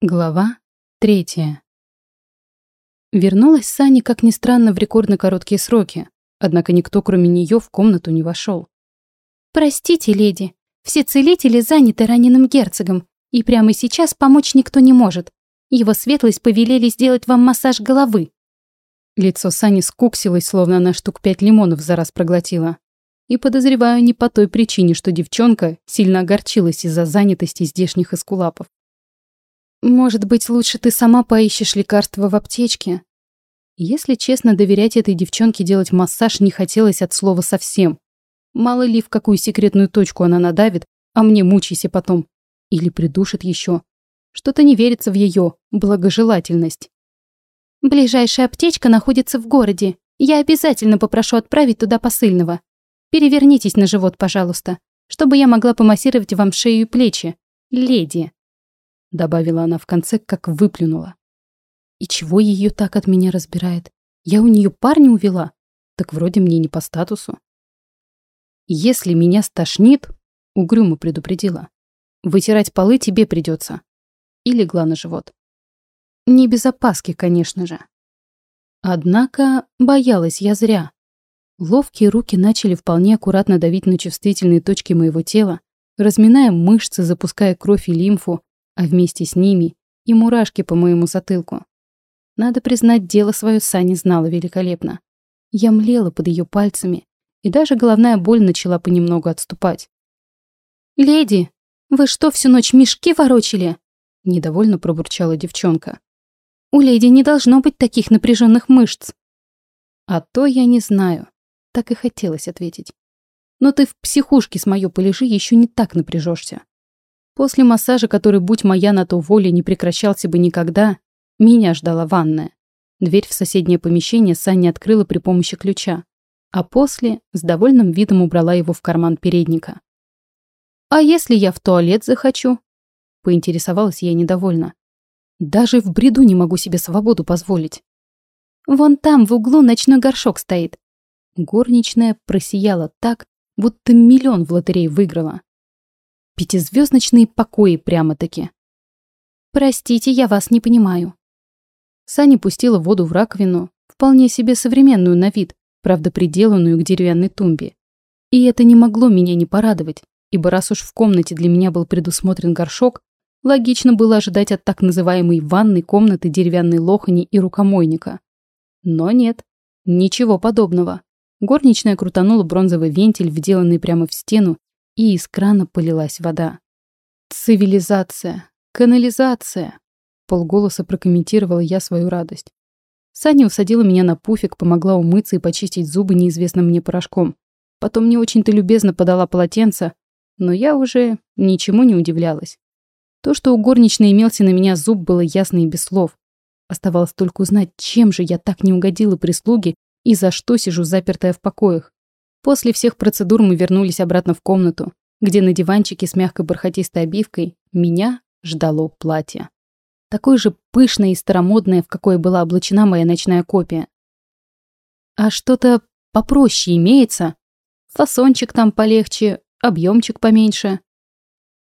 Глава третья. Вернулась Саня, как ни странно, в рекордно короткие сроки, однако никто, кроме нее, в комнату не вошел. «Простите, леди, все целители заняты раненым герцогом, и прямо сейчас помочь никто не может. Его светлость повелели сделать вам массаж головы». Лицо Сани скуксилось, словно она штук пять лимонов за раз проглотила. И подозреваю не по той причине, что девчонка сильно огорчилась из-за занятости здешних эскулапов. Может быть, лучше ты сама поищешь лекарства в аптечке? Если честно, доверять этой девчонке делать массаж не хотелось от слова совсем. Мало ли, в какую секретную точку она надавит, а мне мучайся потом. Или придушит еще. Что-то не верится в ее благожелательность. Ближайшая аптечка находится в городе. Я обязательно попрошу отправить туда посыльного. Перевернитесь на живот, пожалуйста, чтобы я могла помассировать вам шею и плечи. Леди добавила она в конце, как выплюнула. И чего ее так от меня разбирает? Я у нее парня увела, так вроде мне не по статусу. Если меня стошнит, угрюмо предупредила, вытирать полы тебе придется. И легла на живот. Не без опаски, конечно же. Однако боялась я зря. Ловкие руки начали вполне аккуратно давить на чувствительные точки моего тела, разминая мышцы, запуская кровь и лимфу, а вместе с ними и мурашки по моему затылку. Надо признать, дело свое Сани знала великолепно. Я млела под ее пальцами, и даже головная боль начала понемногу отступать. «Леди, вы что, всю ночь мешки ворочили?» Недовольно пробурчала девчонка. «У леди не должно быть таких напряженных мышц». «А то я не знаю», — так и хотелось ответить. «Но ты в психушке с моё полежи еще не так напряжешься. После массажа, который, будь моя на то воля, не прекращался бы никогда, меня ждала ванная. Дверь в соседнее помещение Саня открыла при помощи ключа, а после с довольным видом убрала его в карман передника. «А если я в туалет захочу?» — поинтересовалась я недовольна. «Даже в бреду не могу себе свободу позволить». «Вон там в углу ночной горшок стоит». Горничная просияла так, будто миллион в лотерее выиграла. Пятизвездочные покои прямо-таки. Простите, я вас не понимаю. Саня пустила воду в раковину, вполне себе современную на вид, правда приделанную к деревянной тумбе. И это не могло меня не порадовать, ибо раз уж в комнате для меня был предусмотрен горшок, логично было ожидать от так называемой ванной комнаты деревянной лохани и рукомойника. Но нет, ничего подобного. Горничная крутанула бронзовый вентиль, вделанный прямо в стену, и из крана полилась вода. «Цивилизация! Канализация!» Полголоса прокомментировала я свою радость. Саня усадила меня на пуфик, помогла умыться и почистить зубы неизвестным мне порошком. Потом не очень-то любезно подала полотенце, но я уже ничему не удивлялась. То, что у горничной имелся на меня зуб, было ясно и без слов. Оставалось только узнать, чем же я так не угодила прислуге и за что сижу запертая в покоях. После всех процедур мы вернулись обратно в комнату, где на диванчике с мягкой бархатистой обивкой меня ждало платье. Такое же пышное и старомодное, в какое была облачена моя ночная копия. А что-то попроще имеется? Фасончик там полегче, объемчик поменьше.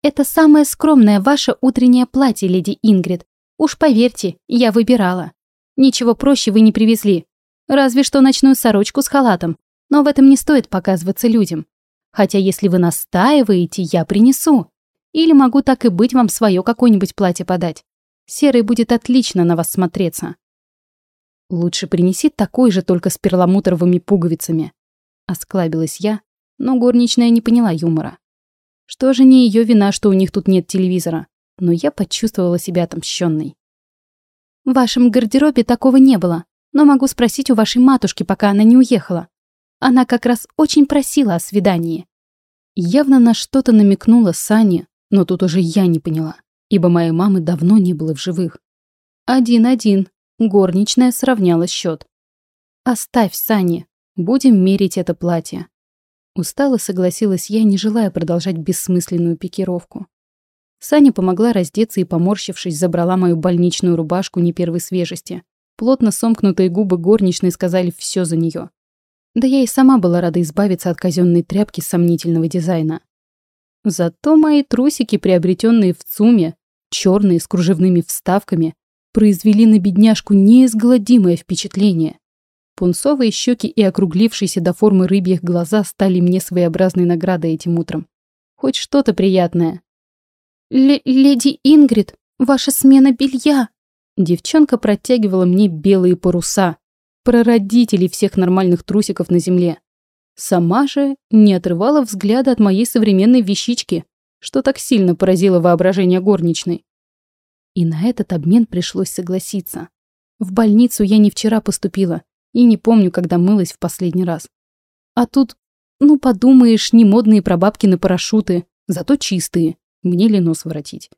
Это самое скромное ваше утреннее платье, леди Ингрид. Уж поверьте, я выбирала. Ничего проще вы не привезли. Разве что ночную сорочку с халатом, но в этом не стоит показываться людям. Хотя если вы настаиваете, я принесу. Или могу так и быть вам свое какое-нибудь платье подать. Серый будет отлично на вас смотреться. Лучше принеси такой же, только с перламутровыми пуговицами. Осклабилась я, но горничная не поняла юмора. Что же не ее вина, что у них тут нет телевизора, но я почувствовала себя отомщенной. В вашем гардеробе такого не было, но могу спросить у вашей матушки, пока она не уехала. Она как раз очень просила о свидании. Явно на что-то намекнула Саня, но тут уже я не поняла, ибо моей мамы давно не было в живых. Один-один. Горничная сравняла счет. «Оставь, Сани. Будем мерить это платье». Устало согласилась я, не желая продолжать бессмысленную пикировку. Саня помогла раздеться и, поморщившись, забрала мою больничную рубашку не первой свежести. Плотно сомкнутые губы горничной сказали все за нее. Да я и сама была рада избавиться от казенной тряпки сомнительного дизайна. Зато мои трусики, приобретенные в ЦУМе, черные с кружевными вставками, произвели на бедняжку неизгладимое впечатление. Пунцовые щеки и округлившиеся до формы рыбьих глаза стали мне своеобразной наградой этим утром. Хоть что-то приятное. Л «Леди Ингрид, ваша смена белья!» Девчонка протягивала мне белые паруса, прародители всех нормальных трусиков на земле. Сама же не отрывала взгляда от моей современной вещички, что так сильно поразило воображение горничной. И на этот обмен пришлось согласиться. В больницу я не вчера поступила и не помню, когда мылась в последний раз. А тут, ну подумаешь, не модные прабабки на парашюты, зато чистые. Мне ли нос воротить?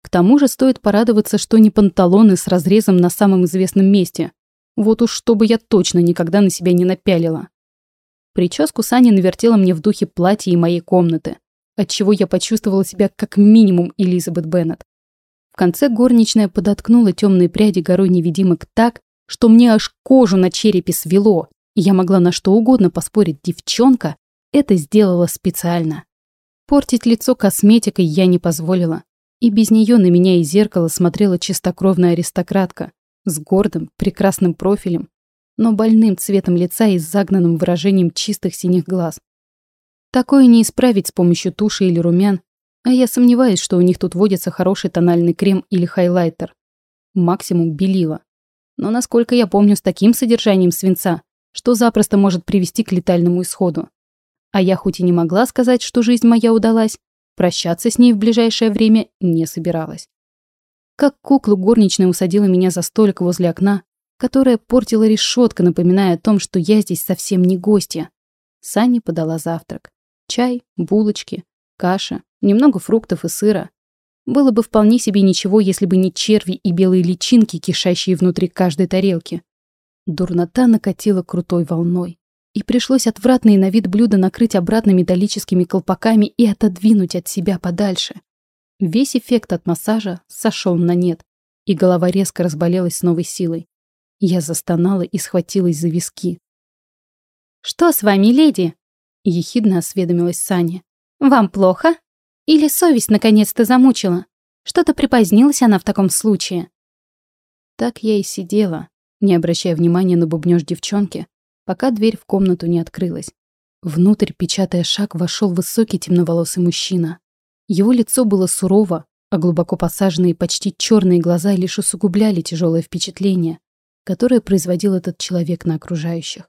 К тому же стоит порадоваться, что не панталоны с разрезом на самом известном месте. Вот уж чтобы я точно никогда на себя не напялила. Прическу Саня навертела мне в духе платья и моей комнаты, отчего я почувствовала себя как минимум Элизабет Беннет. В конце горничная подоткнула темные пряди горой невидимок так, что мне аж кожу на черепе свело, и я могла на что угодно поспорить, девчонка это сделала специально. Портить лицо косметикой я не позволила, и без нее на меня из зеркала смотрела чистокровная аристократка с гордым, прекрасным профилем но больным цветом лица и загнанным выражением чистых синих глаз. Такое не исправить с помощью туши или румян, а я сомневаюсь, что у них тут водится хороший тональный крем или хайлайтер. Максимум белила. Но насколько я помню, с таким содержанием свинца, что запросто может привести к летальному исходу. А я хоть и не могла сказать, что жизнь моя удалась, прощаться с ней в ближайшее время не собиралась. Как куклу горничная усадила меня за столик возле окна, которая портила решетка, напоминая о том, что я здесь совсем не гостья. Сани подала завтрак. Чай, булочки, каша, немного фруктов и сыра. Было бы вполне себе ничего, если бы не черви и белые личинки, кишащие внутри каждой тарелки. Дурнота накатила крутой волной. И пришлось отвратные на вид блюда накрыть обратно металлическими колпаками и отодвинуть от себя подальше. Весь эффект от массажа сошел на нет, и голова резко разболелась с новой силой. Я застонала и схватилась за виски. «Что с вами, леди?» — ехидно осведомилась Саня. «Вам плохо? Или совесть наконец-то замучила? Что-то припозднилась она в таком случае?» Так я и сидела, не обращая внимания на бубнёж девчонки, пока дверь в комнату не открылась. Внутрь, печатая шаг, вошел высокий темноволосый мужчина. Его лицо было сурово, а глубоко посаженные почти черные глаза лишь усугубляли тяжелое впечатление, которое производил этот человек на окружающих.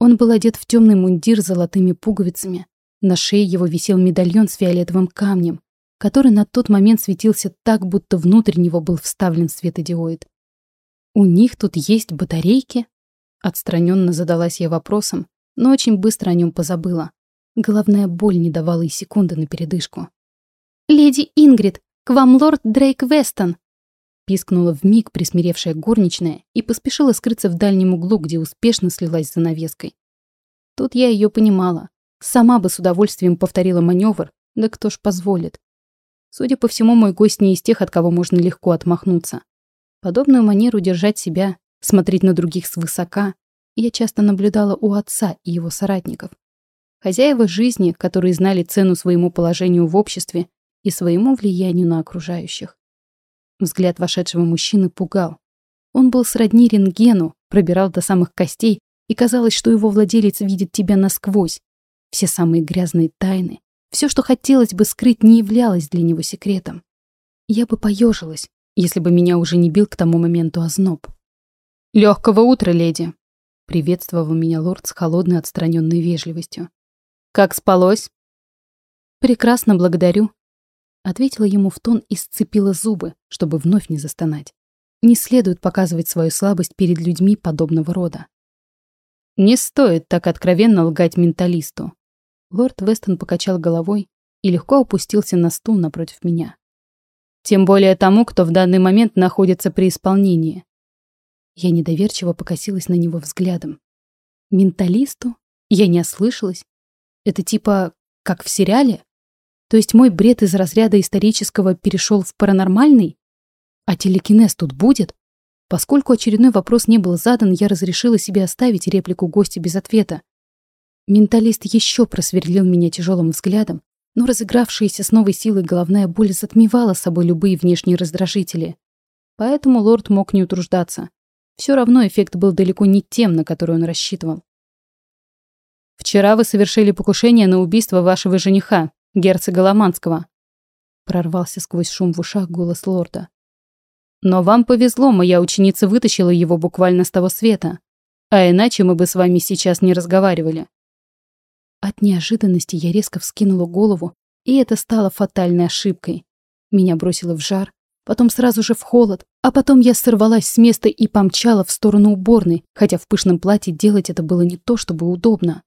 Он был одет в темный мундир с золотыми пуговицами. На шее его висел медальон с фиолетовым камнем, который на тот момент светился так, будто внутрь него был вставлен светодиоид. «У них тут есть батарейки?» Отстраненно задалась я вопросом, но очень быстро о нем позабыла. Головная боль не давала и секунды на передышку. «Леди Ингрид, к вам лорд Дрейк Вестон!» Пискнула вмиг присмиревшая горничная и поспешила скрыться в дальнем углу, где успешно слилась за навеской. Тут я ее понимала. Сама бы с удовольствием повторила маневр, да кто ж позволит. Судя по всему, мой гость не из тех, от кого можно легко отмахнуться. Подобную манеру держать себя, смотреть на других свысока, я часто наблюдала у отца и его соратников. Хозяева жизни, которые знали цену своему положению в обществе и своему влиянию на окружающих. Взгляд вошедшего мужчины пугал. Он был сродни рентгену, пробирал до самых костей, и казалось, что его владелец видит тебя насквозь. Все самые грязные тайны, все, что хотелось бы скрыть, не являлось для него секретом. Я бы поежилась, если бы меня уже не бил к тому моменту озноб. «Легкого утра, леди!» — приветствовал меня лорд с холодной отстраненной вежливостью. «Как спалось?» «Прекрасно, благодарю», Ответила ему в тон и сцепила зубы, чтобы вновь не застонать. Не следует показывать свою слабость перед людьми подобного рода. Не стоит так откровенно лгать менталисту. Лорд Вестон покачал головой и легко опустился на стул напротив меня. Тем более тому, кто в данный момент находится при исполнении. Я недоверчиво покосилась на него взглядом. Менталисту? Я не ослышалась. Это типа как в сериале? То есть мой бред из разряда исторического перешел в паранормальный? А телекинез тут будет? Поскольку очередной вопрос не был задан, я разрешила себе оставить реплику гостя без ответа. Менталист еще просверлил меня тяжелым взглядом, Но разыгравшаяся с новой силой головная боль затмевала собой любые внешние раздражители. Поэтому лорд мог не утруждаться. Все равно эффект был далеко не тем, на который он рассчитывал. «Вчера вы совершили покушение на убийство вашего жениха, герцога Ломанского», прорвался сквозь шум в ушах голос лорда. «Но вам повезло, моя ученица вытащила его буквально с того света. А иначе мы бы с вами сейчас не разговаривали». От неожиданности я резко вскинула голову, и это стало фатальной ошибкой. Меня бросило в жар, потом сразу же в холод, а потом я сорвалась с места и помчала в сторону уборной, хотя в пышном платье делать это было не то чтобы удобно.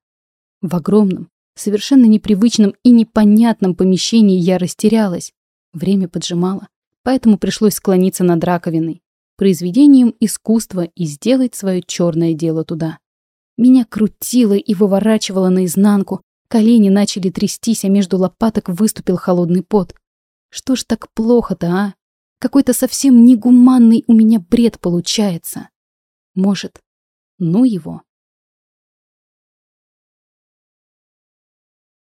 В огромном, совершенно непривычном и непонятном помещении я растерялась. Время поджимало, поэтому пришлось склониться над раковиной, произведением искусства и сделать свое черное дело туда. Меня крутило и выворачивало наизнанку, колени начали трястись, а между лопаток выступил холодный пот. Что ж так плохо-то, а? Какой-то совсем негуманный у меня бред получается. Может, ну его.